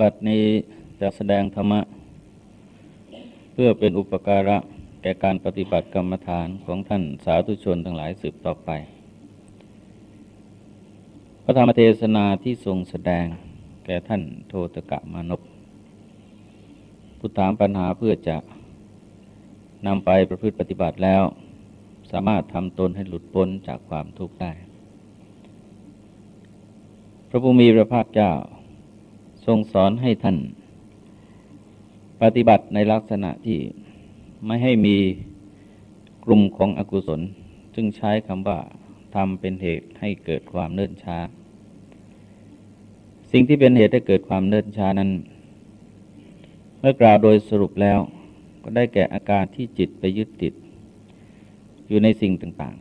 บัดนี้จะแสดงธรรมะ เพื่อเป็นอุปการะแก่การปฏิบัติกรรมฐานของท่านสาธุชนทั้งหลายสืบต่อไป พระธรรมเทศนาที่ทรงแสดงแก่ท่านโทตกะมานพผู้ถามปัญหาเพื่อจะนำไปประพฤติปฏิบัติแล้ว สามารถทำตนให้หลุดพ้นจากความทุกข์ได้ พระผู้มีพระภาคเจ้า ทรงสอนให้ท่าน ปฏิบัติในลักษณะที่ไม่ให้มีกลุ่มของอกุศล ซึ่งใช้คำว่าทำเป็นเหตุให้เกิดความเนิ่นช้า สิ่งที่เป็นเหตุให้เกิดความเนิ่นช้านั้น เมื่อกล่าวโดยสรุปแล้ว ก็ได้แก่อาการที่จิตไปยึดติด อยู่ในสิ่งต่าง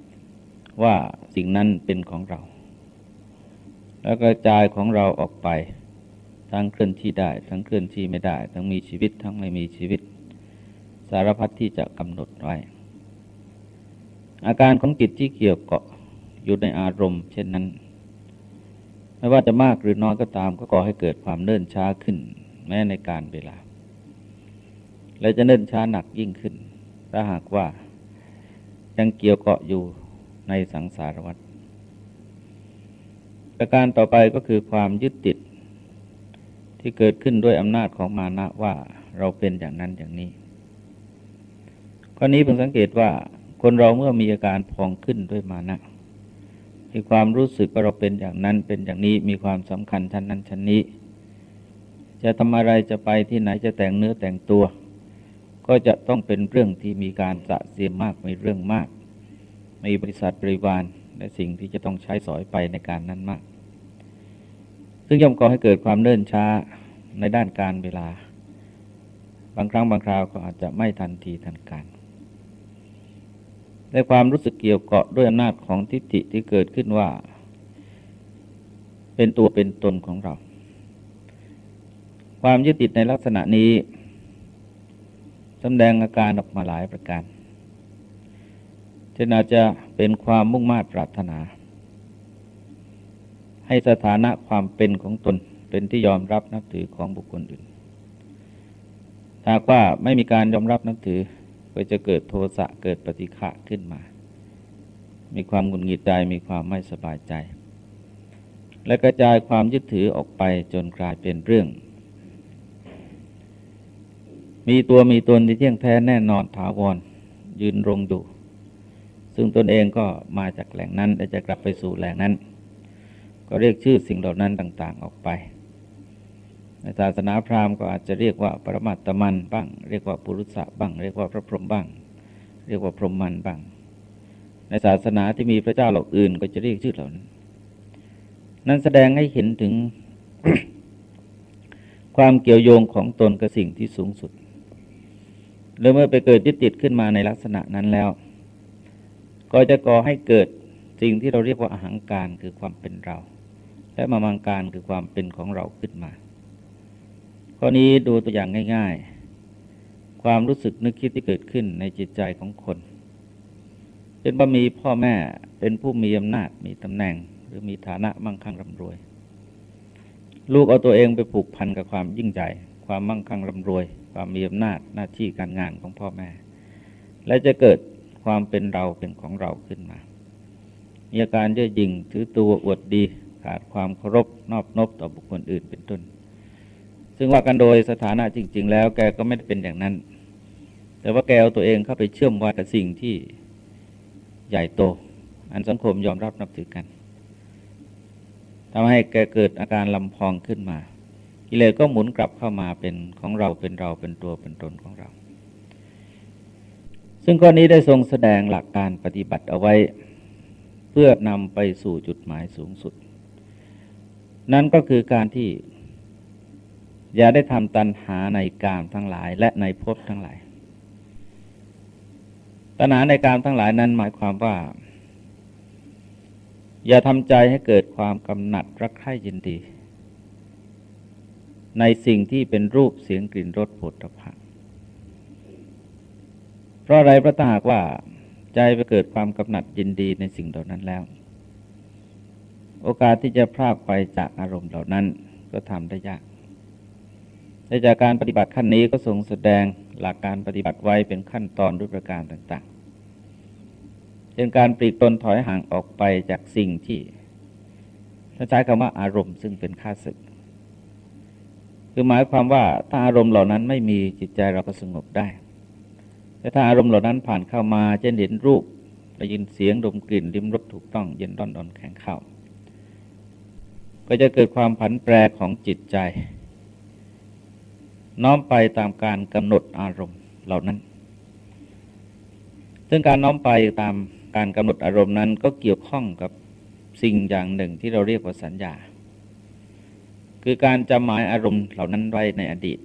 ๆ ว่าสิ่งนั้นเป็นของเรา แล้วกระจายของเราออกไป ทั้งเคลื่อนที่ได้ ทั้งเคลื่อนที่ไม่ได้ ทั้งมีชีวิต ทั้งไม่มีชีวิต สารพัดที่จะกำหนดไว้ อาการของจิตที่เกี่ยวเกาะอยู่ในอารมณ์ เช่นนั้น ไม่ว่าจะมากหรือน้อยก็ตามก็ก่อให้เกิดความเนิ่นช้าขึ้น แม้ในการเวลา และจะเนิ่นช้าหนักยิ่งขึ้น ถ้าหากว่ายังเกี่ยวเกาะอยู่ในสังสารวัฏ ประการต่อไปก็คือความยึดติดที่เกิดขึ้นด้วยอำนาจของมานะว่าเราเป็นอย่างนั้นอย่างนี้ข้อนี้เพิ่งสังเกตว่าคนเราเมื่อมีอาการพองขึ้นด้วยมานะมีความรู้สึกว่าเราเป็นอย่างนั้นเป็นอย่างนี้มีความสำคัญชั้นนั้นชั้นนี้ จะทำอะไรจะไปที่ไหนจะแต่งเนื้อแต่งตัว ก็จะต้องเป็นเรื่องที่มีการสะเสียมมากมีเรื่องมาก มีบริษัทบริวาร และสิ่งที่จะต้องใช้สอยไปในการนั้นมาก ซึ่งย่อมก่อให้เกิดความเนิ่นช้าในด้านการเวลา บางครั้งบางคราวก็อาจจะไม่ทันทีทันการในความรู้สึกเกี่ยวเกาะด้วยอำนาจของทิฏฐิที่เกิดขึ้นว่า เป็นตัวเป็นตนของเรา ความยึดติดในลักษณะนี้สดงอาการออกมาหลายประการ เช่นอาจจะเป็นความมุ่งมา่ปรารถนา ให้สถานะความเป็นของตนเป็นที่ยอมรับนับถือของบุคคลอื่นถ้าว่าไม่มีการยอมรับนับถือก็จะเกิดโทสะเกิดปฏิฆะขึ้นมา มีความหงุดหงิดใจมีความไม่สบายใจ และกระจายความยึดถือออกไปจนกลายเป็นเรื่อง มีตัวมีตนที่เที่ยงแท้แน่นอนถาวรยืนรงอยู่ ซึ่งตนเองก็มาจากแหล่งนั้นและจะกลับไปสู่แหล่งนั้น ก็เรียกชื่อสิ่งเหล่านั้นต่าง ๆ ออกไปในศาสนาพราหมณ์ก็อาจจะเรียกว่าปรมาตมันบ้าง เรียกว่าปุรุษะบ้าง เรียกว่าพระพรหมบ้าง เรียกว่าพรหมมันบ้าง ในศาสนาที่มีพระเจ้าเหล่าอื่น ก็จะเรียกชื่อเหล่านั้น นั้นแสดงให้เห็นถึงความเกี่ยวโยงของตนกับสิ่งที่สูงสุด แล้วเมื่อไปเกิดยึดติดขึ้นมาในลักษณะนั้นแล้ว ก็จะก่อให้เกิดสิ่งที่เราเรียกว่าอาหังการคือความเป็นเรา และมามังการคือความเป็นของเราขึ้นมา ข้อนี้ดูตัวอย่างง่าย ๆ ความรู้สึกนึกคิดที่เกิดขึ้นในจิตใจของคนเป็นว่ามีพ่อแม่เป็นผู้มีอำนาจมีตำแหน่ง หรือมีฐานะมั่งคั่งร่ำรวย ลูกเอาตัวเองไปผูกพันกับความยิ่งใหญ่ความมั่งคั่งร่ำรวย ความมีอำนาจหน้าที่การงานของพ่อแม่ และจะเกิด ความเป็นเราเป็นของเราขึ้นมามีอาการเย่อหยิ่งถือตัวอวดดีขาดความเคารพนอบนบต่อบุคคลอื่นเป็นต้น ซึ่งว่ากันโดยสถานะจริง ๆ แล้วแกก็ไม่ได้เป็นอย่างนั้น แต่ว่าแกเอาตัวเองเข้าไปเชื่อมไว้กับสิ่งที่ใหญ่โต อันสังคมยอมรับนับถือกันทำให้แกเกิดอาการลำพองขึ้นมากิเลสก็หมุนกลับเข้ามาเป็นของเราเป็นเราเป็นตัวเป็นตนของเรา ซึ่งข้อนี้ได้ทรงแสดงหลักการปฏิบัติเอาไว้ เพื่อนำไปสู่จุดหมายสูงสุด นั่นก็คือการที่อย่าได้ทำตัณหาในกามทั้งหลายและในภพทั้งหลาย ตัณหาในกามทั้งหลายนั้นหมายความว่า อย่าทำใจให้เกิดความกำหนัดรักใคร่ยินดี ในสิ่งที่เป็นรูปเสียงกลิ่นรสผลตภะ เพราะอะไรพระตาหากว่าใจไปเกิดความกำหนัดยินดีในสิ่งเหล่านั้นแล้ว โอกาสที่จะพลากไปจากอารมณ์เหล่านั้นก็ทำได้ยากแต่จากการปฏิบัติขั้นนี้ก็ทรงแสดงหลักการปฏิบัติไว้เป็นขั้นตอนด้วยประการต่างๆ เช่นการปลีกตนถอยห่างออกไปจากสิ่งที่ถ้าใช้คำว่าอารมณ์ซึ่งเป็นค่าศึก คือหมายความว่าถ้าอารมณ์เหล่านั้นไม่มีจิตใจเราก็สงบได้ แต่ถ้าอารมณ์เหล่านั้นผ่านเข้ามาเช่นเห็นรูปได้ยินเสียงดมกลิ่นริมรสถูกต้องเย็นร้อนอ่อนแข็งเข้าก็จะเกิดความผันแปรของจิตใจ น้อมไปตามการกำหนดอารมณ์เหล่านั้น ซึ่งการน้อมไปตามการกำหนดอารมณ์นั้นก็เกี่ยวข้องกับสิ่งอย่างหนึ่งที่เราเรียกว่าสัญญา คือการจำหมายอารมณ์เหล่านั้นไว้ในอดีต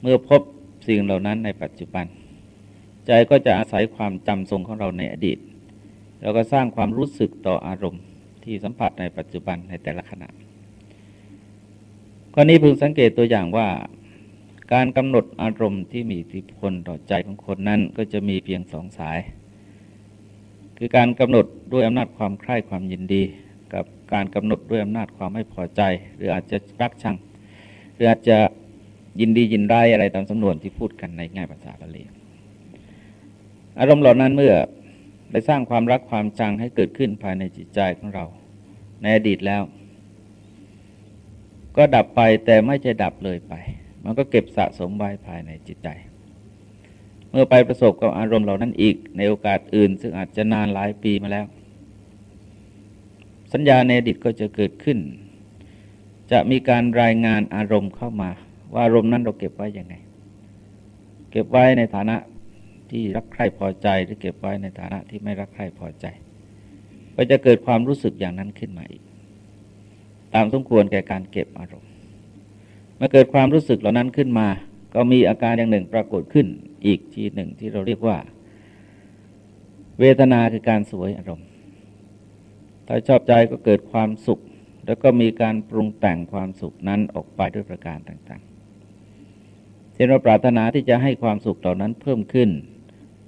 เมื่อพบสิ่งเหล่านั้นในปัจจุบัน ใจก็จะอาศัยความจำทรงของเราในอดีต แล้วก็สร้างความรู้สึกต่ออารมณ์ที่สัมผัสในปัจจุบันในแต่ละขณะข้อนี้พึงสังเกตตัวอย่างว่า การกำหนดอารมณ์ที่มีอิทธิพลต่อใจของคนนั้นก็จะมีเพียงสองสาย คือการกำหนดด้วยอำนาจความใคร่ความยินดี กับการกำหนดด้วยอำนาจความไม่พอใจ หรืออาจจะรักชังหรืออาจจะยินดียินร้ายอะไรตามสำนวนที่พูดกันในง่ายภาษาบาลี อารมณ์เหล่านั้นเมื่อได้สร้างความรักความจังให้เกิดขึ้นภายในจิตใจของเรา ในอดีตแล้ว ก็ดับไปแต่ไม่ใช่ดับเลยไป มันก็เก็บสะสมไว้ภายในจิตใจ เมื่อไปประสบกับอารมณ์เหล่านั้นอีก ในโอกาสอื่น ซึ่งอาจจะนานหลายปีมาแล้ว สัญญาในอดีตก็จะเกิดขึ้น จะมีการรายงานอารมณ์เข้ามา ว่าอารมณ์นั้นเราเก็บไว้ยังไง เก็บไว้ในฐานะ ที่รักใคร่พอใจหรือเก็บไว้ในฐานะที่ไม่รักใคร่พอใจก็จะเกิดความรู้สึกอย่างนั้นขึ้นมาอีก ตามสมควรแก่การเก็บอารมณ์ เมื่อเกิดความรู้สึกเหล่านั้นขึ้นมา ก็มีอาการอย่างหนึ่งปรากฏขึ้นอีกทีหนึ่งที่เราเรียกว่า เวทนาคือการสวยอารมณ์ ถ้าชอบใจก็เกิดความสุข แล้วก็มีการปรุงแต่งความสุขนั้นออกไปด้วยประการต่างๆเช่นเราปรารถนาที่จะให้ความสุขเหล่านั้นเพิ่มขึ้น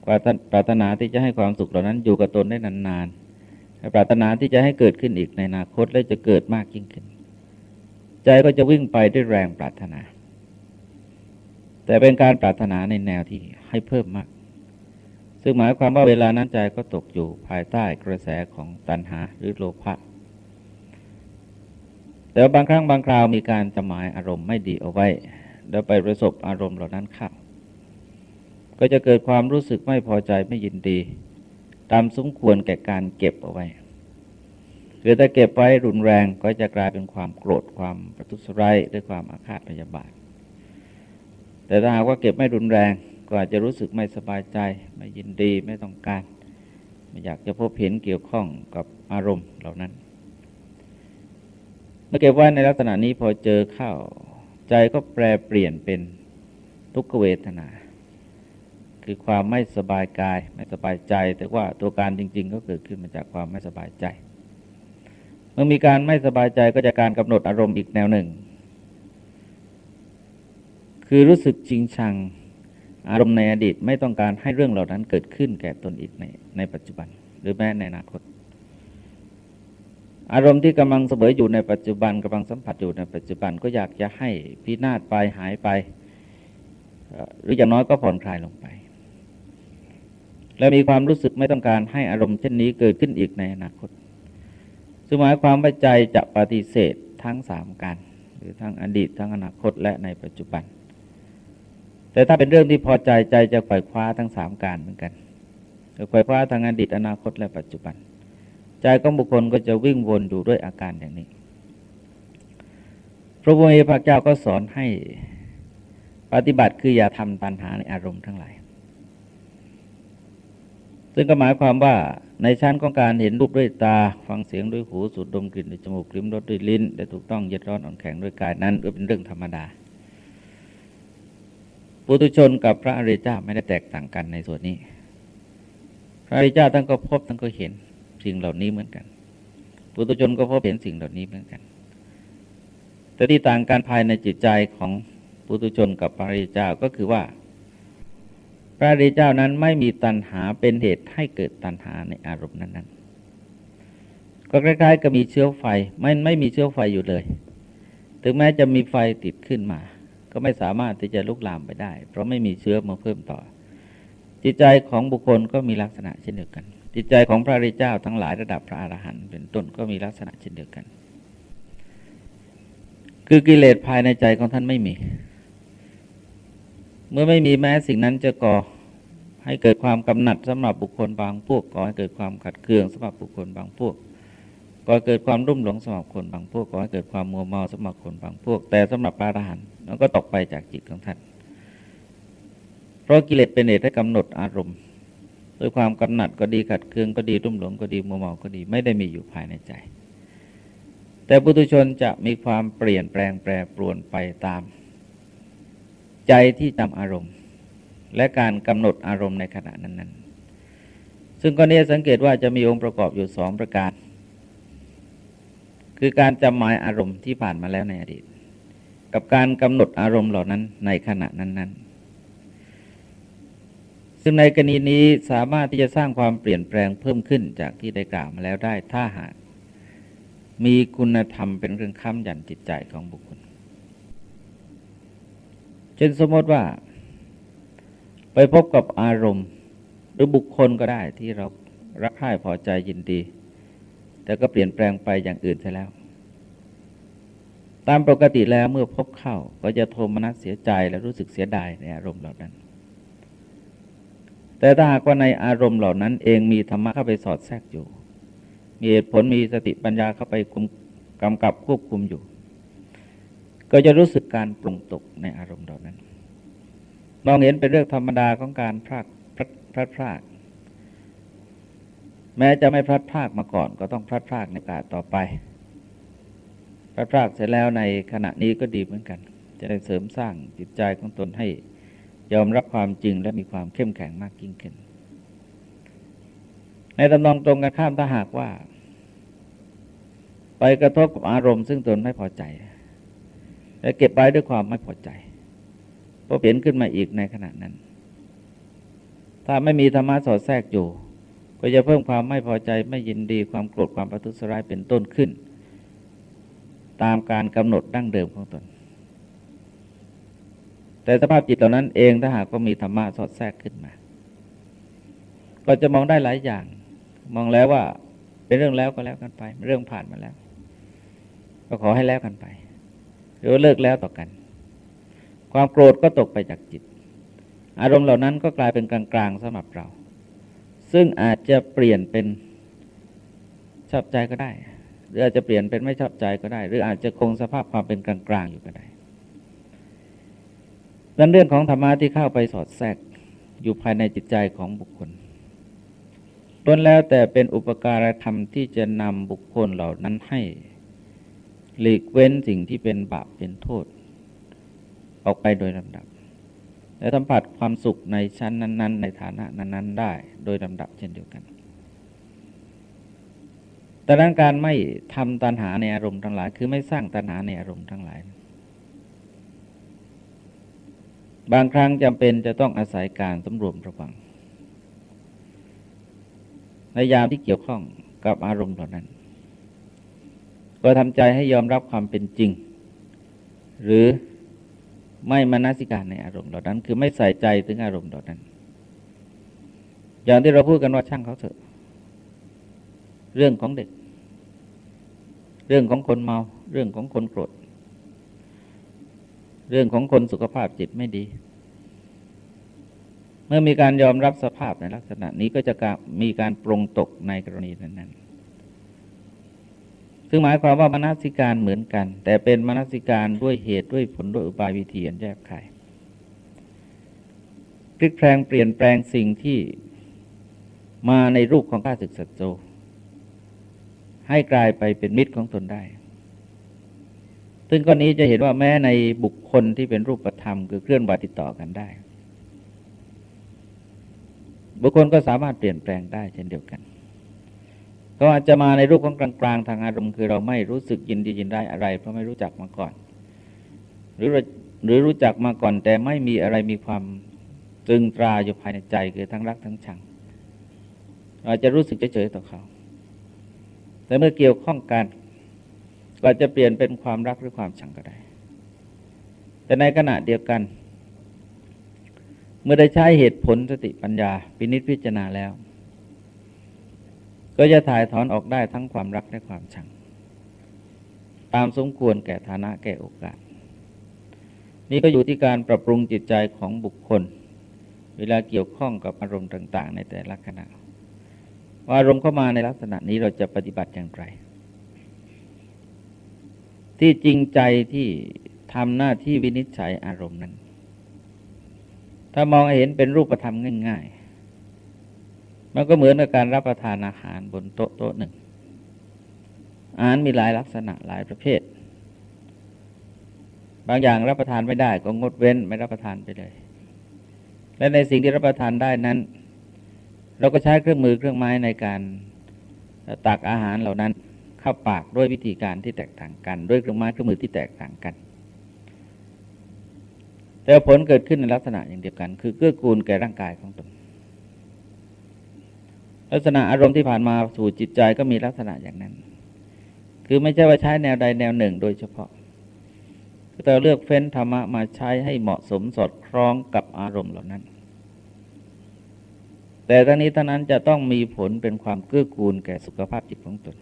ปรารถนาที่จะให้ความสุขเหล่านั้นอยู่กับตนได้นานๆปรารถนาที่จะให้เกิดขึ้นอีกในอนาคตและจะเกิดมากยิ่งขึ้น ใจก็จะวิ่งไปด้วยแรงปรารถนา แต่เป็นการปรารถนาในแนวที่ให้เพิ่มมาก ซึ่งหมายความว่าเวลานั้นใจก็ตกอยู่ภายใต้กระแสของตัณหาหรือโลภะแต่บางครั้งบางคราวมีการจหมายอารมณ์ไม่ดีเอาไว้ แล้วไปประสบอารมณ์เหล่านั้นเข้า ก็จะเกิดความรู้สึกไม่พอใจไม่ยินดี ตามสมควรแก่การเก็บเอาไว้หรือถ้าเก็บไว้รุนแรงก็จะกลายเป็นความโกรธความประทุษร้ายด้วยความอาฆาตพยาบาท แต่ถ้าหากว่าเก็บไม่รุนแรงก็อาจจะรู้สึกไม่สบายใจ ไม่ยินดีไม่ต้องการ ไม่อยากจะพบเห็นเกี่ยวข้องกับอารมณ์เหล่านั้น เมื่อเก็บไว้ในลักษณะนี้พอเจอเข้าใจก็แปรเปลี่ยนเป็นทุกขเวทนา คือความไม่สบายกายไม่สบายใจ แต่ว่าตัวการจริง ๆ ก็เกิดขึ้นมาจากความไม่สบายใจ เมื่อมีการไม่สบายใจก็จะการกำหนดอารมณ์อีกแนวหนึ่ง คือรู้สึกจริงชังอารมณ์ในอดีตไม่ต้องการให้เรื่องเหล่านั้นเกิดขึ้นแก่ตนอีกในในปัจจุบัน หรือแม้ในอนาคต อารมณ์ที่กำลังเสวยอยู่ในปัจจุบันกำลังสัมผัสอยู่ในปัจจุบันก็อยากจะให้พินาศไปหายไป หรืออย่างน้อยก็ผ่อนคลายลงไป และมีความรู้สึกไม่ต้องการให้อารมณ์เช่นนี้เกิดขึ้นอีกในอนาคตซึ่งหมายความว่าใจจะปฏิเสธทั้งสามการหรือทั้งอดีตทั้งอนาคตและในปัจจุบัน แต่ถ้าเป็นเรื่องที่พอใจใจจะไขว่คว้าทั้งสามการเหมือนกันจะไขว่คว้าทางอดีตอนาคตและปัจจุบัน ใจของบุคคลก็จะวิ่งวนอยู่ด้วยอาการอย่างนี้ พระพุทธเจ้าก็สอนให้ปฏิบัติคืออย่าทำปัญหาในอารมณ์ทั้งหลาย ซึ่งก็หมายความว่าในชั้นของการเห็นรูปด้วยตา ฟังเสียงด้วยหูสูดดมกลิ่นด้วยจมูกลิ้มรสด้วยลิ้นได้ถูกต้องเย็ดร้อนอ่อนแข็งด้วยกายนั้นก็เป็นเรื่องธรรมดา ปุถุชนกับพระอริยเจ้าไม่ได้แตกต่างกันในส่วนนี้ พระอริยเจ้าท่านก็พบท่านก็เห็นสิ่งเหล่านี้เหมือนกัน ปุถุชนก็พบเห็นสิ่งเหล่านี้เหมือนกัน แต่ที่ต่างกันภายในจิตใจของปุถุชนกับพระอริยเจ้าก็คือว่า พระริเจ้านั้นไม่มีตัณหาเป็นเหตุให้เกิดตัณหาในอารมณ์นั้นๆ ก็คล้ายๆกับมีเชื้อไฟไม่ไม่มีเชื้อไฟอยู่เลย ถึงแม้จะมีไฟติดขึ้นมา ก็ไม่สามารถที่จะลุกลามไปได้ เพราะไม่มีเชื้อมาเพิ่มต่อ จิตใจของบุคคลก็มีลักษณะเช่นเดียวกัน จิตใจของพระริเจ้าทั้งหลายระดับพระอรหันต์เป็นต้นก็มีลักษณะเช่นเดียวกัน คือกิเลสภายในใจของท่านไม่มี เมื่อไม่มีแม้สิ่งนั้นจะก่อให้เกิดความกำหนัดสำหรับบุคคลบางพวกก่อให้เกิดความขัดเคืองสำหรับบุคคลบางพวกก่อเกิดความรุ่มหลงสำหรับคนบางพวกก่อให้เกิดความมัวเมาสำหรับคนบางพวก แต่สำหรับพระอรหันต์มันก็ตกไปจากจิตของท่านเพราะกิเลสเป็นเหตุให้กำหนดอารมณ์ด้วยความกำหนัดก็ดีขัดเคืองก็ดีรุ่มหลงก็ดีมัวเมาก็ดีไม่ได้มีอยู่ภายในใจ แต่ปุถุชนจะมีความเปลี่ยนแปลงแปรปรวนไปตาม ใจที่จำอารมณ์ และการกำหนดอารมณ์ในขณะนั้น ๆ ซึ่งกรณีสังเกตว่าจะมีองค์ประกอบอยู่สองประการ คือการจำหมายอารมณ์ที่ผ่านมาแล้วในอดีต กับการกำหนดอารมณ์เหล่านั้นในขณะนั้น ๆซึ่งในกรณีนี้สามารถที่จะสร้างความเปลี่ยนแปลงเพิ่มขึ้นจากที่ได้กล่าวมาแล้วได้ถ้าหากมีคุณธรรมเป็นเรื่องค้ำยันจิตใจของบุคคล เช่นสมมติว่า ไปพบกับอารมณ์ หรือบุคคลก็ได้ที่เรารักใคร่พอใจยินดี แต่ก็เปลี่ยนแปลงไปอย่างอื่นไปแล้ว ตามปกติแล้วเมื่อพบเข้าก็จะโทมนัสเสียใจและรู้สึกเสียดายในอารมณ์เหล่านั้น แต่ถ้าหากว่าในอารมณ์เหล่านั้น เองมีธรรมะเข้าไปสอดแทรกอยู่ มีเหตุผลมีสติปัญญาเข้าไปคุมกำกับควบคุมอยู่ ก็จะรู้สึกการปรุงตกในอารมณ์เหล่านั้น มองเห็นเป็นเรื่องธรรมดาของการพลาดพลัดพลาดแม้จะไม่พลัดพลาดมาก่อน ก็ต้องพลัดพลาดในโอกาสต่อไปพลัดพลาดเสร็จแล้วในขณะนี้ก็ดีเหมือนกัน จะได้เสริมสร้างจิตใจของตนให้ยอมรับความจริงและมีความเข้มแข็งมากยิ่งขึ้น ในตำนองตรงกันข้ามถ้าหากว่า ไปกระทบกับอารมณ์ซึ่งตนไม่พอใจ และเก็บไว้ด้วยความไม่พอใจพอเปลี่ยนขึ้นมาอีกในขณะนั้น ถ้าไม่มีธรรมะสอดแทรกอยู่ ก็จะเพิ่มความไม่พอใจไม่ยินดีความโกรธความประทุษร้ายเป็นต้นขึ้น ตามการกำหนดดั้งเดิมของตน แต่สภาพจิตเหล่านั้นเองถ้าหากก็มีธรรมะสอดแทรกขึ้นมา ก็จะมองได้หลายอย่าง มองแล้วว่าเป็นเรื่องแล้วก็แล้วกันไป เรื่องผ่านมาแล้ว ก็ขอให้แล้วกันไป หรือว่าเลิกแล้วต่อกัน ความโกรธก็ตกไปจากจิต อารมณ์เหล่านั้นก็กลายเป็นกลางๆสำหรับเรา ซึ่งอาจจะเปลี่ยนเป็นชอบใจก็ได้ หรืออาจจะเปลี่ยนเป็นไม่ชอบใจก็ได้ หรืออาจจะคงสภาพความเป็นกลางๆอยู่ก็ได้ดังเรื่องของธรรมะที่เข้าไปสอดแทรกอยู่ภายในจิตใจของบุคคลล้วนแล้วแต่เป็นอุปการธรรมที่จะนำบุคคลเหล่านั้นให้ หลีกเว้นสิ่งที่เป็นบาปเป็นโทษ ออกไปโดยลำดับ และสัมผัสความสุขในชั้นนั้น ๆ ในฐานะนั้น ๆ ได้โดยลำดับเช่นเดียวกันแต่นั้นการไม่ทำตัณหาในอารมณ์ทั้งหลาย คือไม่สร้างตัณหาในอารมณ์ทั้งหลาย บางครั้งจำเป็นจะต้องอาศัยการสำรวมระวังในยามที่เกี่ยวข้องกับอารมณ์เหล่านั้น ก็ทำใจให้ยอมรับความเป็นจริง หรือไม่มานาสิการในอารมณ์เหล่านั้น คือไม่ใส่ใจถึงอารมณ์เหล่านั้น อย่างที่เราพูดกันว่าช่างเขาเถอะ เรื่องของเด็ก เรื่องของคนเมา เรื่องของคนโกรธ เรื่องของคนสุขภาพจิตไม่ดี เมื่อมีการยอมรับสภาพในลักษณะนี้ก็จะมีการปรงตกในกรณีนั้นๆ ซึ่งหมายความว่ามนสิการเหมือนกัน แต่เป็นมนสิการด้วยเหตุด้วยผลด้วยอุบายวิธีอันแยบคายพลิกแปลงเปลี่ยนแปลงสิ่งที่มาในรูปของข้าศึกศัตรูให้กลายไปเป็นมิตรของตนได้ ซึ่งกรณีจะเห็นว่าแม้ในบุคคลที่เป็นรูปธรรม คือเคลื่อนไหวติดต่อกันได้ บุคคลก็สามารถเปลี่ยนแปลงได้เช่นเดียวกัน ก็อาจจะมาในรูปของกลางๆ ทางอารมณ์คือเราไม่รู้สึกยินดียินได้อะไร เพราะไม่รู้จักมาก่อน หรือหรือรู้จักมาก่อน แต่ไม่มีอะไรมีความตึงตราอยู่ภายในใจคือทั้งรักทั้งชังอาจจะรู้สึกเฉยๆต่อเขาแต่เมื่อเกี่ยวข้องกันก็จะเปลี่ยนเป็นความรักหรือความชังก็ได้ แต่ในขณะเดียวกัน เมื่อได้ใช้เหตุผลสติปัญญา พินิจพิจารณาแล้ว ก็จะถ่ายถอนออกได้ทั้งความรักและความชัง ตามสมควรแก่ฐานะแก่โอกาส นี่ก็อยู่ที่การปรับปรุงจิตใจของบุคคล เวลาเกี่ยวข้องกับอารมณ์ต่าง ๆ ในแต่ละขณะว่าอารมณ์เข้ามาในลักษณะนี้เราจะปฏิบัติอย่างไร ที่จริงใจที่ทำหน้าที่วินิจฉัยอารมณ์นั้น ถ้ามองเห็นเป็นรูปธรรมง่ายๆ มันก็เหมือนกับการรับประทานอาหารบนโต๊ะโต๊ะหนึ่ง อาหารมีหลายลักษณะหลายประเภท บางอย่างรับประทานไม่ได้ก็งดเว้นไม่รับประทานไปเลย และในสิ่งที่รับประทานได้นั้น เราก็ใช้เครื่องมือเครื่องไม้ในการตักอาหารเหล่านั้นเข้าปากด้วยวิธีการที่แตกต่างกัน ด้วยเครื่องไม้เครื่องมือที่แตกต่างกัน แต่ผลเกิดขึ้นในลักษณะอย่างเดียวกัน คือเกื้อกูลแก่ร่างกายของตน ลักษณะอารมณ์ที่ผ่านมาสู่จิตใจก็มีลักษณะอย่างนั้น คือไม่ใช่ว่าใช้แนวใดแนวหนึ่งโดยเฉพาะแต่เลือกเฟ้นธรรมะมาใช้ให้เหมาะสมสอดคล้องกับอารมณ์เหล่านั้น แต่ทั้งนี้ทั้งนั้นจะต้องมีผลเป็นความเกื้อกูลแก่สุขภาพจิตของตน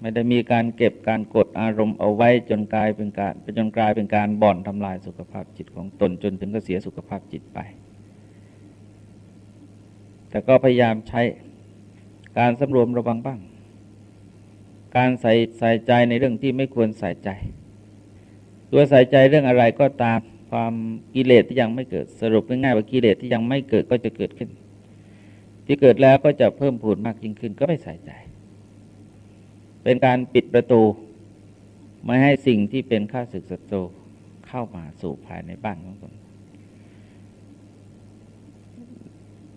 ไม่ได้มีการเก็บการกดอารมณ์เอาไว้จนกลายเป็นการจนกลายเป็นการบ่อนทำลายสุขภาพจิตของตนจนถึงก็เสียสุขภาพจิตไป แต่ก็พยายามใช้การสำรวมระวังบ้าง การใส่ใส่ใจในเรื่องที่ไม่ควรใส่ใจ ตัวใส่ใจเรื่องอะไรก็ตามความกิเลสที่ยังไม่เกิดสรุปง่ายๆว่ากิเลสที่ยังไม่เกิดก็จะเกิดขึ้น ที่เกิดแล้วก็จะเพิ่มพูนมากยิ่งขึ้นก็ไม่ใส่ใจ เป็นการปิดประตู ไม่ให้สิ่งที่เป็นข้าศึกศัตรูเข้ามาสู่ภายในบ้านของตน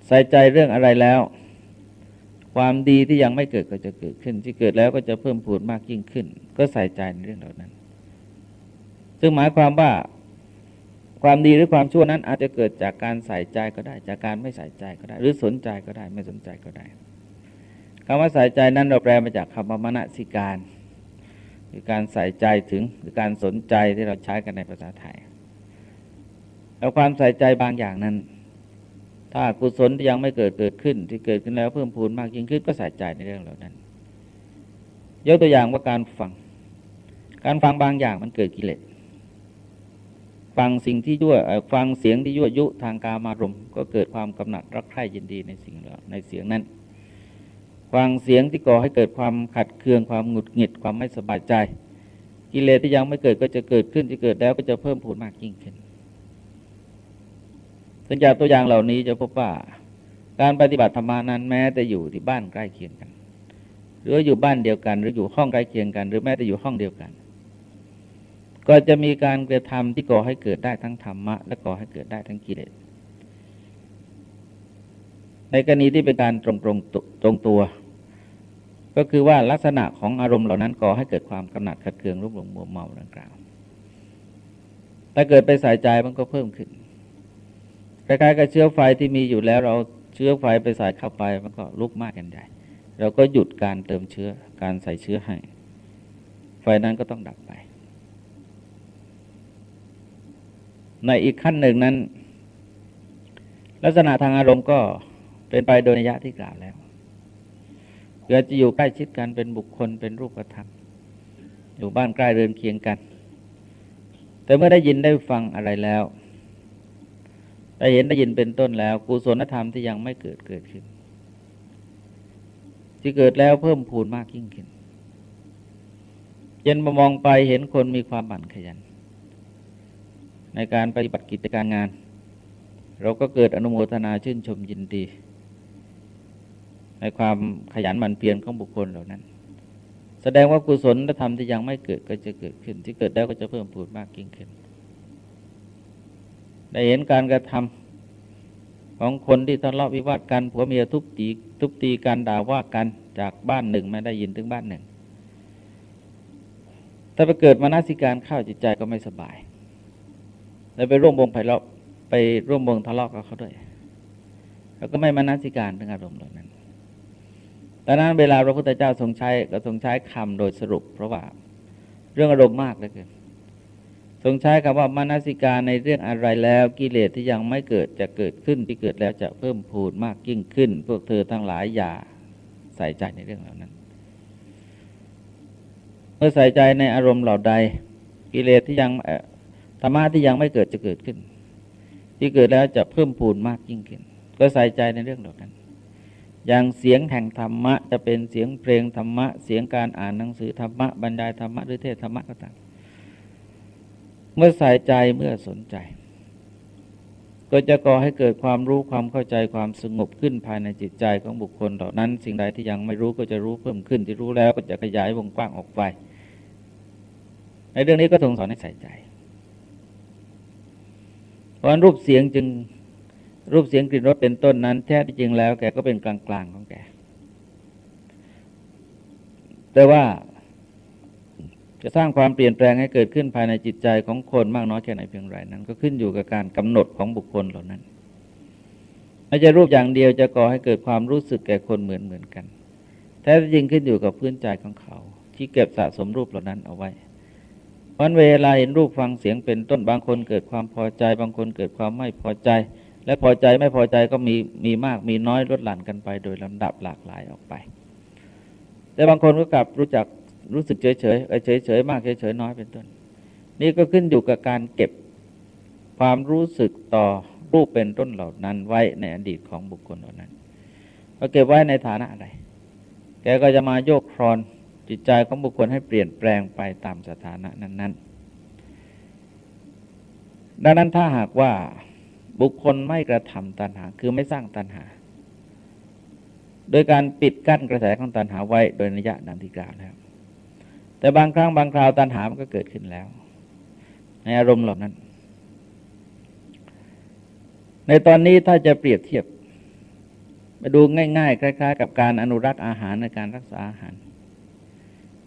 ใส่ใจเรื่องอะไรแล้ว ความดีที่ยังไม่เกิดก็จะเกิดขึ้น ที่เกิดแล้วก็จะเพิ่มพูนมากยิ่งขึ้น ก็ใส่ใจในเรื่องเหล่านั้น ซึ่งหมายความว่าความดีหรือความชั่วนั้นอาจจะเกิดจากการใส่ใจก็ได้ จากการไม่ใส่ใจก็ได้ หรือสนใจก็ได้ ไม่สนใจก็ได้คำว่าใส่ใจนั้นเราแปลมาจากคำว่ามณสิการคือการใส่ใจถึงหรือการสนใจที่เราใช้กันในภาษาไทยแล้วความใส่ใจบางอย่างนั้น ถ้ากุศลที่ยังไม่เกิดเกิดขึ้น ที่เกิดขึ้นแล้วเพิ่มพูนมากยิ่งขึ้นก็ใส่ใจในเรื่องเหล่านั้น ยกตัวอย่างว่าการฟัง การฟังบางอย่างมันเกิดกิเลสฟังสิ่งที่ยั่วฟังเสียงที่ยั่วยุทางการมารมก็เกิดความกำหนัดรักใคร่ยินดีในสิ่งในเสียงนั้น ฟังเสียงที่ก่อให้เกิดความขัดเคืองความหงุดหงิดความไม่สบายใจ กิเลสที่ยังไม่เกิดก็จะเกิดขึ้นที่เกิดแล้วก็จะเพิ่มพูนมากยิ่งขึ้น สัญญาตัวอย่างเหล่านี้จะพบว่า การปฏิบัติธรรมานั้นแม้แต่อยู่ที่บ้านใกล้เคียงกัน หรืออยู่บ้านเดียวกัน หรืออยู่ห้องใกล้เคียงกัน หรือแม้แต่อยู่ห้องเดียวกัน ก็จะมีการกระทำที่ก่อให้เกิดได้ทั้งธรรมะ และก่อให้เกิดได้ทั้งกิเลสในกรณีที่เป็นการตรงตรงตรงตัว ก็คือว่าลักษณะของอารมณ์เหล่านั้นก่อให้เกิดความกำหนัดขัดเคืองรุ่มหลงมัวเมาดังกล่าวถ้าเกิดไปใส่ใจมันก็เพิ่มขึ้น คล้ายๆกับเชื้อไฟที่มีอยู่แล้วเราเชื้อไฟไปใส่เข้าไปมันก็ลุกมากกันใหญ่เราก็หยุดการเติมเชื้อการใส่เชื้อให้ ไฟนั้นก็ต้องดับไป ในอีกขั้นหนึ่งนั้น ลักษณะทางอารมณ์ก็เป็นไปโดยนิยะที่กล่าวแล้วเกิดจะอยู่ใกล้ชิดกันเป็นบุคคลเป็นรูปธรรมอยู่บ้านใกล้เรือนเคียงกัน แต่เมื่อได้ยินได้ฟังอะไรแล้ว ได้เห็นได้ยินเป็นต้นแล้ว กุศลธรรมที่ยังไม่เกิดเกิดขึ้น ที่เกิดแล้วเพิ่มพูนมากยิ่งขึ้นเย็นมามองไปเห็นคนมีความหมั่นขยัน ในการปฏิบัติกิจการงาน เราก็เกิดอนุโมทนาชื่นชมยินดี ในความขยันหมั่นเพียรของบุคคลเหล่านั้น แสดงว่ากุศลธรรมที่ยังไม่เกิดก็จะเกิดขึ้น ที่เกิดแล้วก็จะเพิ่มพูนมากยิ่งขึ้น ได้เห็นการกระทำของคนที่ทะเลาะวิวาทกันผัวเมียทุบตีทุบตีกันด่าว่ากันจากบ้านหนึ่งไม่ได้ยินถึงบ้านหนึ่ง ถ้าไปเกิดมานาสิการเข้าจิตใจก็ไม่สบาย แล้วไปร่วมวงไพเราะไปร่วมวงทะเลาะกับเขาด้วย แล้วก็ไม่มานาสิการถึงอารมณ์เหล่านั้นดังนั้นเวลาพระพุทธเจ้าทรงใช้ก็ทรงใช้คำโดยสรุป เพราะว่าเรื่องอารมณ์มากเหลือเกิน ทรงใช้คำว่ามานาสิกาในเรื่องอะไรแล้วกิเลสที่ยังไม่เกิดจะเกิดขึ้นที่เกิดแล้วจะเพิ่มพูนมากยิ่งขึ้น พวกเธอทั้งหลายอย่าใส่ใจในเรื่องเหล่านั้น เมื่อใส่ใจในอารมณ์เหล่าใด กิเลสที่ยังธรรมะที่ยังไม่เกิดจะเกิดขึ้น ที่เกิดแล้วจะเพิ่มพูนมากยิ่งขึ้น ก็ใส่ใจในเรื่องเหล่านั้น อย่างเสียงแห่งธรรมะจะเป็นเสียงเพลงธรรมะ เสียงการอ่านหนังสือธรรมะบรรยายธรรมะหรือเทศธรรมะก็ตาม เมื่อใส่ใจเมื่อสนใจ ก็จะก่อให้เกิดความรู้ความเข้าใจความสงบขึ้นภายในจิตใจของบุคคลเหล่านั้น สิ่งใดที่ยังไม่รู้ก็จะรู้เพิ่มขึ้นที่รู้แล้วก็จะขยายวงกว้างออกไป ในเรื่องนี้ก็ทรงสอนให้ใส่ใจ เพราะรูปเสียงจึงรูปเสียงกลิ่นรสเป็นต้นนั้นแท้จริงแล้วแกก็เป็นกลางๆของแกแต่ว่า จะสร้างความเปลี่ยนแปลงให้เกิดขึ้นภายในจิตใจของคนมากน้อยแค่ไหนเพียงไรนั้น ก็ขึ้นอยู่กับการกำหนดของบุคคลเหล่านั้นไม่ใช่รูปอย่างเดียวจะก่อให้เกิดความรู้สึกแก่คนเหมือนเหมือนกันแท้จริงขึ้นอยู่กับพื้นใจของเขา ที่เก็บสะสมรูปเหล่านั้นเอาไว้วันเวลาเห็นรูปฟังเสียงเป็นต้นบางคนเกิดความพอใจ บางคนเกิดความไม่พอใจ และพอใจไม่พอใจก็มีมีมากมีน้อยลดหลั่นกันไป โดยลำดับหลากหลายออกไป แต่บางคนก็กลับรู้จัก รู้สึกเฉยเฉยเฉยเฉยมากเฉยเฉยน้อยเป็นต้น นี่ก็ขึ้นอยู่กับการเก็บความรู้สึกต่อรูปเป็นต้นเหล่านั้นไว้ในอดีตของบุคคลเหล่านั้นก็เก็บไว้ในฐานะอะไร แกก็จะมาโยกครอนจิตใจของบุคคลให้เปลี่ยนแปลงไปตามสถานะนั้น ๆ ดังนั้นถ้าหากว่าบุคคลไม่กระทำตัณหา คือไม่สร้างตัณหา โดยการปิดกั้นกระแสของตัณหาไว้โดยนิยะดังที่กล่าวแล้ว แต่บางครั้งบางคราวตัณหามันก็เกิดขึ้นแล้ว ในอารมณ์เหล่านั้น ในตอนนี้ถ้าจะเปรียบเทียบ มาดูง่ายๆ คล้าย ๆ กับการอนุรักษ์อาหารในการรักษาอาหาร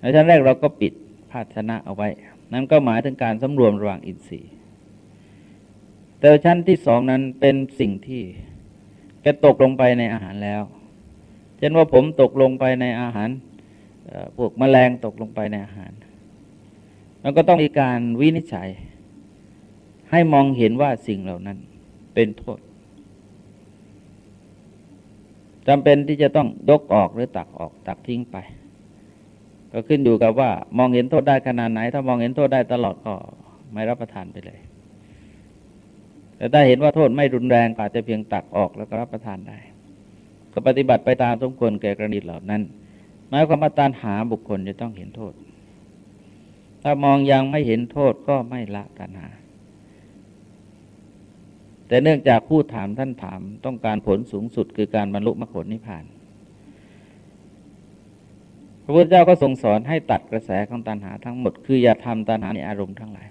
ในชั้นแรกเราก็ปิดภาชนะเอาไว้ นั่นก็หมายถึงการสำรวมระหว่างอินทรีย์แต่ชั้นที่สองนั้นเป็นสิ่งที่แกตกลงไปในอาหารแล้ว เช่นว่าผมตกลงไปในอาหาร พวกมแมลงตกลงไปในอาหาร มันก็ต้องมีการวินิจฉัย ให้มองเห็นว่าสิ่งเหล่านั้นเป็นโทษจำเป็นที่จะต้องยกออกหรือตักออกตักทิ้งไป ก็ขึ้นอยู่กับว่ามองเห็นโทษได้ขนาดไหน ถ้ามองเห็นโทษได้ตลอดก็ไม่รับประทานไปเลย แต่ถ้าเห็นว่าโทษไม่รุนแรงอาจจะเพียงตักออกแล้วก็รับประทานได้ ก็ปฏิบัติไปตามสมควรแก่กรณีเหล่านั้น หมายความว่าตัณหาบุคคลจะต้องเห็นโทษ ถ้ามองยังไม่เห็นโทษก็ไม่ละตัณหา แต่เนื่องจากผู้ถามท่านถามต้องการผลสูงสุดคือการบรรลุมรรคผลนิพพาน พระพุทธเจ้าก็ทรงสอนให้ตัดกระแสของตัณหาทั้งหมด คืออย่าทำตัณหาในอารมณ์ทั้งหลาย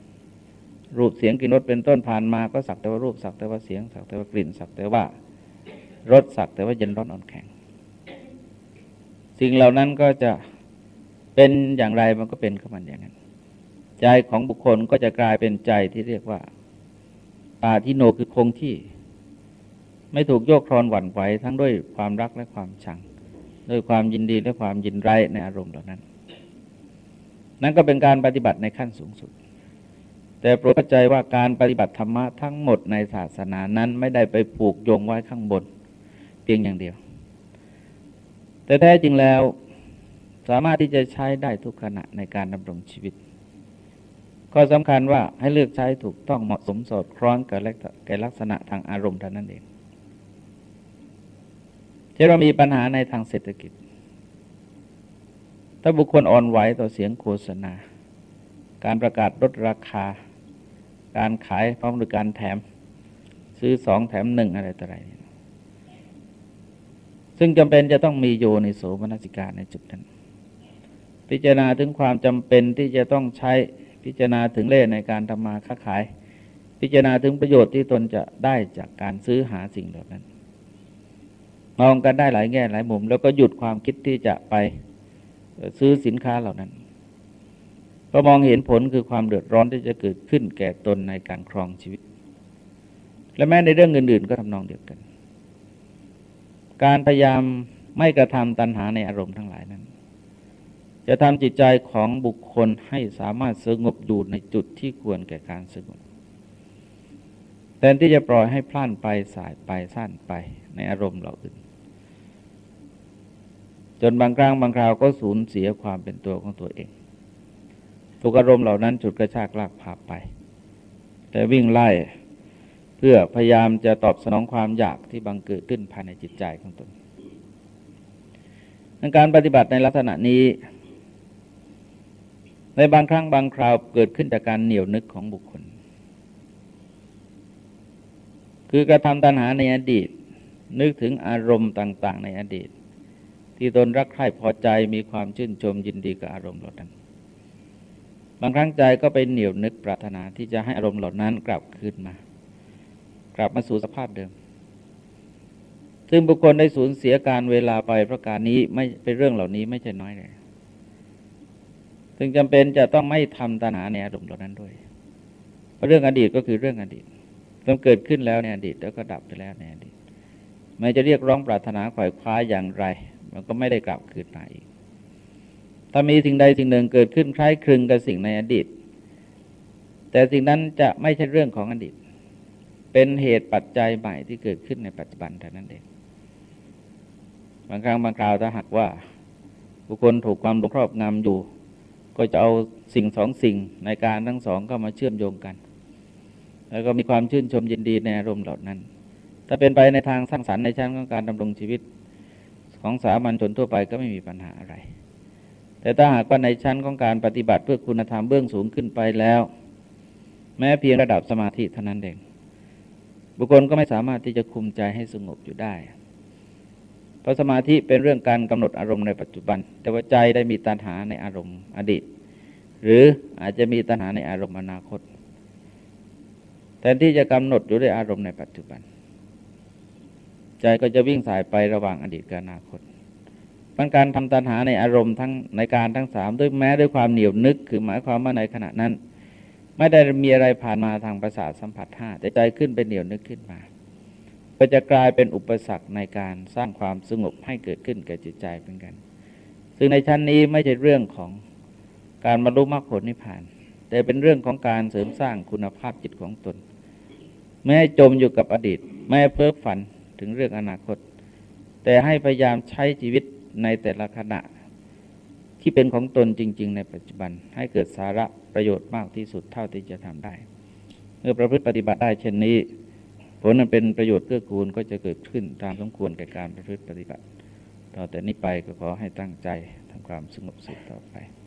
รูปเสียงกลิ่นรสเป็นต้นผ่านมาก็สักแต่ว่ารูปสักแต่ว่าเสียงสักแต่ว่ากลิ่นสักแต่ว่ารสสักแต่ว่าเย็นร้อนอ่อนแข็ง สิ่งเหล่านั้นก็จะเป็นอย่างไรมันก็เป็นข้ามันอย่างนั้น ใจของบุคคลก็จะกลายเป็นใจที่เรียกว่าปาทิโนคือคงที่ ไม่ถูกโยกคลอนหวั่นไหวทั้งด้วยความรักและความชัง ด้วยความยินดีและความยินร้ายในอารมณ์เหล่านั้น นั่นก็เป็นการปฏิบัติในขั้นสูงสุด แต่โปรดเข้าใจว่าการปฏิบัติธรรมะทั้งหมดในศาสนานั้นไม่ได้ไปผูกโยงไว้ข้างบน เพียงอย่างเดียว แต่แท้จริงแล้วสามารถที่จะใช้ได้ทุกขณะในการดำรงชีวิต ข้อสำคัญว่าให้เลือกใช้ถูกต้องเหมาะสมสอดคล้องกับลักษณะทางอารมณ์เท่านั้นเองเช่นเรามีปัญหาในทางเศรษฐกิจ ถ้าบุคคลอ่อนไหวต่อเสียงโฆษณา การประกาศลดราคา การขายพร้อมด้วยการแถม ซื้อสองแถมหนึ่งอะไรต่ออะไร ซึ่งจำเป็นจะต้องมีโยในโสมนสิการในจุดนั้น พิจารณาถึงความจำเป็นที่จะต้องใช้พิจารณาถึงเล่ในการทำมาค้าขาย พิจารณาถึงประโยชน์ที่ตนจะได้จากการซื้อหาสิ่งเหล่านั้น มองกันได้หลายแง่หลายมุม แล้วก็หยุดความคิดที่จะไปซื้อสินค้าเหล่านั้น ก็มองเห็นผลคือความเดือดร้อนที่จะเกิดขึ้นแก่ตนในการครองชีวิต และแม้ในเรื่องอื่นๆ ก็ทำนองเดียวกัน การพยายามไม่กระทำตัณหาในอารมณ์ทั้งหลายนั้น จะทำจิตใจของบุคคลให้สามารถสงบอยู่ในจุดที่ควรแก่การสงบแทนที่จะปล่อยให้พล่านไปสายไปสั้นไปในอารมณ์เหล่าอื่น จนบางครั้งบางคราวก็สูญเสียความเป็นตัวของตัวเองถูกอารมณ์เหล่านั้นจุดกระชากลากพาไป แต่วิ่งไล่ เพื่อพยายามจะตอบสนองความอยากที่บังเกิดขึ้นภายในจิตใจของตนในการปฏิบัติในลักษณะนี้ ในบางครั้งบางคราวเกิดขึ้นจากการเหนี่ยวนึกของบุคคล คือกระทำตัณหาในอดีต นึกถึงอารมณ์ต่าง ๆ ในอดีต ที่ตนรักใคร่พอใจมีความชื่นชมยินดีกับอารมณ์เหล่านั้นบางครั้งใจก็ไปเหนี่ยวนึกปรารถนาที่จะให้อารมณ์เหล่านั้นกลับคืนมา กลับมาสู่สภาพเดิม ซึ่งบุคคลได้สูญเสียการเวลาไปเพราะการนี้ไม่เป็นเรื่องเหล่านี้ไม่ใช่น้อยเลย ซึ่งจำเป็นจะต้องไม่ทำตัณหาในอารมณ์เหล่านั้นด้วย เพราะเรื่องอดีตก็คือเรื่องอดีตต้องเกิดขึ้นแล้วในอดีตแล้วก็ดับไปแล้วในอดีตแม้จะเรียกร้องปรารถนาขวายคว้าอย่างไร มันก็ไม่ได้กลับคืนมาอีก ถ้ามีสิ่งใดสิ่งหนึ่งเกิดขึ้นคล้ายคลึงกับสิ่งในอดีต แต่สิ่งนั้นจะไม่ใช่เรื่องของอดีต เป็นเหตุปัจจัยใหม่ที่เกิดขึ้นในปัจจุบันเท่านั้นเองบางครั้งบางคราวถ้าหากว่า บุคคลถูกความหลงครอบงำอยู่ ก็จะเอาสิ่งสองสิ่งในการทั้งสองก็มาเชื่อมโยงกัน แล้วก็มีความชื่นชมยินดีในอารมณ์เหล่านั้น ถ้าเป็นไปในทางสร้างสรรค์ในชั้นของการดำรงชีวิต ของสามัญชนทั่วไปก็ไม่มีปัญหาอะไร แต่ถ้าหากว่าในชั้นของการปฏิบัติเพื่อคุณธรรมเบื้องสูงขึ้นไปแล้ว แม้เพียงระดับสมาธิเท่านั้นเอง บุคคลก็ไม่สามารถที่จะคุมใจให้สงบอยู่ได้เพราะสมาธิเป็นเรื่องการกำหนดอารมณ์ในปัจจุบัน แต่ว่าใจได้มีตัณหาในอารมณ์อดีต หรืออาจจะมีตัณหาในอารมณ์อนาคตแทนที่จะกำหนดอยู่ด้วยอารมณ์ในปัจจุบัน ใจก็จะวิ่งสายไประหว่างอดีตกับอนาคตมันการทำตัณหาในอารมณ์ทั้งในการทั้งสามด้วยแม้ด้วยความเหนียวนึก คือหมายความว่าในขณะนั้น ไม่ได้มีอะไรผ่านมาทางประสาทสัมผัสห้าแต่ใจขึ้นเป็นเหนียวนึกขึ้นมาก็จะกลายเป็นอุปสรรคในการสร้างความสงบให้เกิดขึ้นแก่จิตใจเป็นกัน ซึ่งในชั้นนี้ไม่ใช่เรื่องของการบรรลุมรรคผลนิพพาน แต่เป็นเรื่องของการเสริมสร้างคุณภาพจิตของตน ไม่ให้จมอยู่กับอดีต ไม่ให้เพ้อฝันถึงเรื่องอนาคต แต่ให้พยายามใช้ชีวิตในแต่ละขณะ ที่เป็นของตนจริง ๆ ในปัจจุบันให้เกิดสาระ ประโยชน์มากที่สุดเท่าที่จะทำได้ เมื่อประพฤติปฏิบัติได้เช่นนี้ ผลนั้นเป็นประโยชน์เกื้อกูลก็จะเกิดขึ้นตามสมควรแก่การประพฤติปฏิบัติ ต่อแต่นี้ไปก็ขอให้ตั้งใจทำความสงบสุขต่อไป